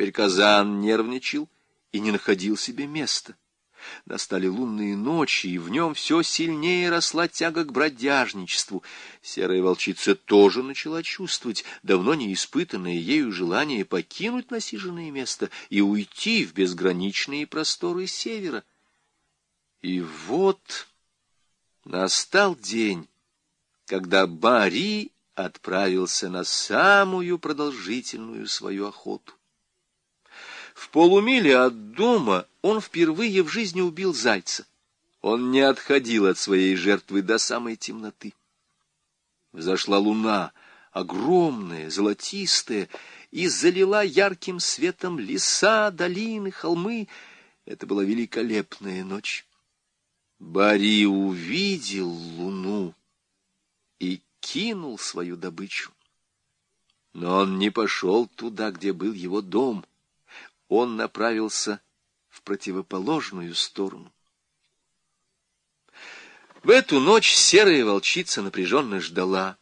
Теперь Казан нервничал и не находил себе места. Настали лунные ночи, и в нем все сильнее росла тяга к бродяжничеству. Серая волчица тоже начала чувствовать давно не испытанное ею желание покинуть насиженное место и уйти в безграничные просторы севера. И вот настал день, когда Бари отправился на самую продолжительную свою охоту. В полумиле от дома он впервые в жизни убил зайца. Он не отходил от своей жертвы до самой темноты. Взошла луна, огромная, золотистая, и залила ярким светом леса, долины, холмы. Это была великолепная ночь. Бари увидел луну и кинул свою добычу. Но он не пошел туда, где был его дом. Он направился в противоположную сторону. В эту ночь серая волчица напряженно ждала.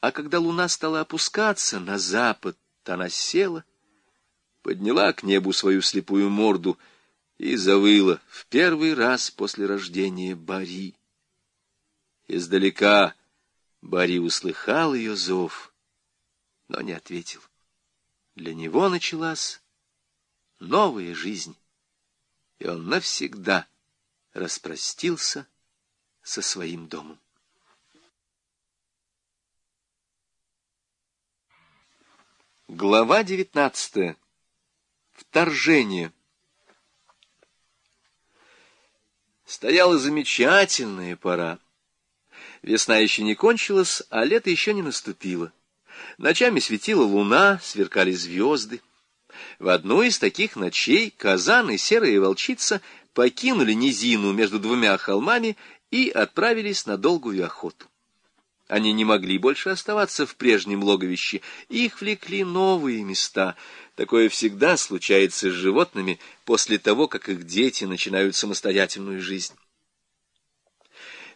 А когда луна стала опускаться на запад, она села, подняла к небу свою слепую морду и завыла в первый раз после рождения Бари. Издалека Бари услыхал ее зов, но не ответил. Для него началась новая жизнь, и он навсегда распростился со своим домом. Глава девятнадцатая. Вторжение. Стояла замечательная пора. Весна еще не кончилась, а лето еще не наступило. Ночами светила луна, сверкали звезды. В одну из таких ночей Казан и Серая Волчица покинули низину между двумя холмами и отправились на долгую охоту. Они не могли больше оставаться в прежнем логовище, их влекли новые места. Такое всегда случается с животными после того, как их дети начинают самостоятельную жизнь.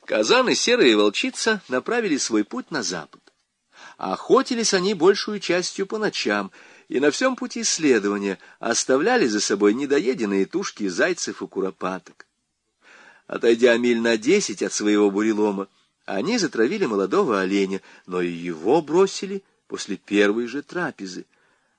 Казан и Серая Волчица направили свой путь на запад. Охотились они большую частью по ночам, и на всем пути следования оставляли за собой недоеденные тушки зайцев и куропаток. Отойдя миль на десять от своего бурелома, они затравили молодого оленя, но и его бросили после первой же трапезы.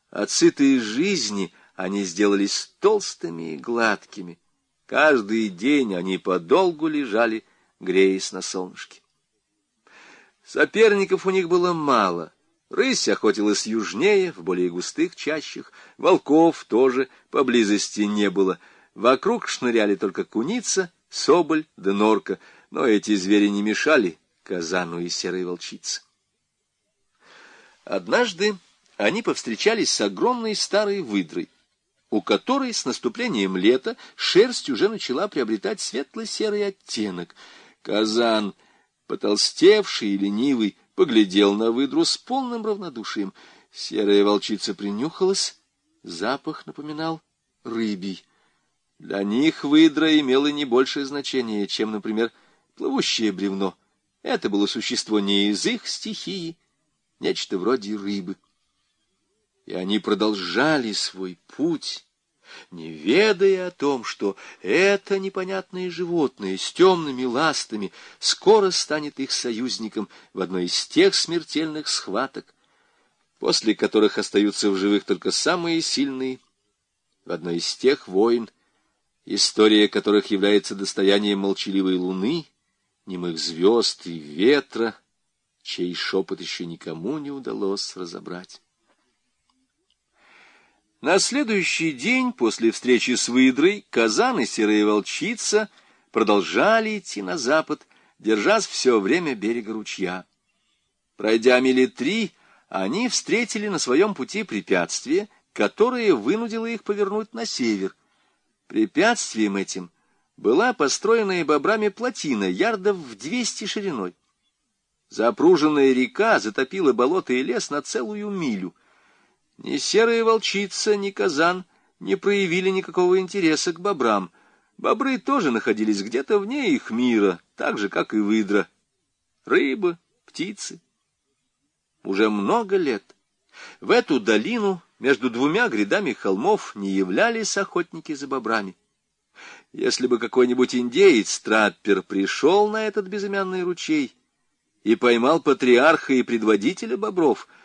От сытой жизни они сделались толстыми и гладкими. Каждый день они подолгу лежали, греясь на солнышке. Соперников у них было мало. Рысь охотилась южнее, в более густых чащах, волков тоже поблизости не было. Вокруг шныряли только куница, соболь да норка, но эти звери не мешали казану и серой волчице. Однажды они повстречались с огромной старой выдрой, у которой с наступлением лета шерсть уже начала приобретать светло-серый оттенок. Казан — потолстевший и ленивый, поглядел на выдру с полным равнодушием. Серая волчица принюхалась, запах напоминал рыбий. Для них выдра имела не большее значение, чем, например, плывущее бревно. Это было существо не из их стихии, нечто вроде рыбы. И они продолжали свой путь, не ведая о том, что это непонятное животное с темными ластами скоро станет их союзником в одной из тех смертельных схваток, после которых остаются в живых только самые сильные, в одной из тех войн, история которых является достоянием молчаливой луны, немых звезд и ветра, чей шепот еще никому не удалось разобрать. На следующий день после встречи с выдрой Казан и Серая Волчица продолжали идти на запад, держась все время берега ручья. Пройдя мили три, они встретили на своем пути препятствие, которое вынудило их повернуть на север. Препятствием этим была построенная бобрами плотина ярдов в двести шириной. Запруженная река затопила болото и лес на целую милю — ни серая волчица, ни казан не проявили никакого интереса к бобрам. Бобры тоже находились где-то вне их мира, так же, как и выдра. Рыба, птицы. Уже много лет в эту долину между двумя грядами холмов не являлись охотники за бобрами. Если бы какой-нибудь индеец-траппер пришел на этот безымянный ручей и поймал патриарха и предводителя бобров —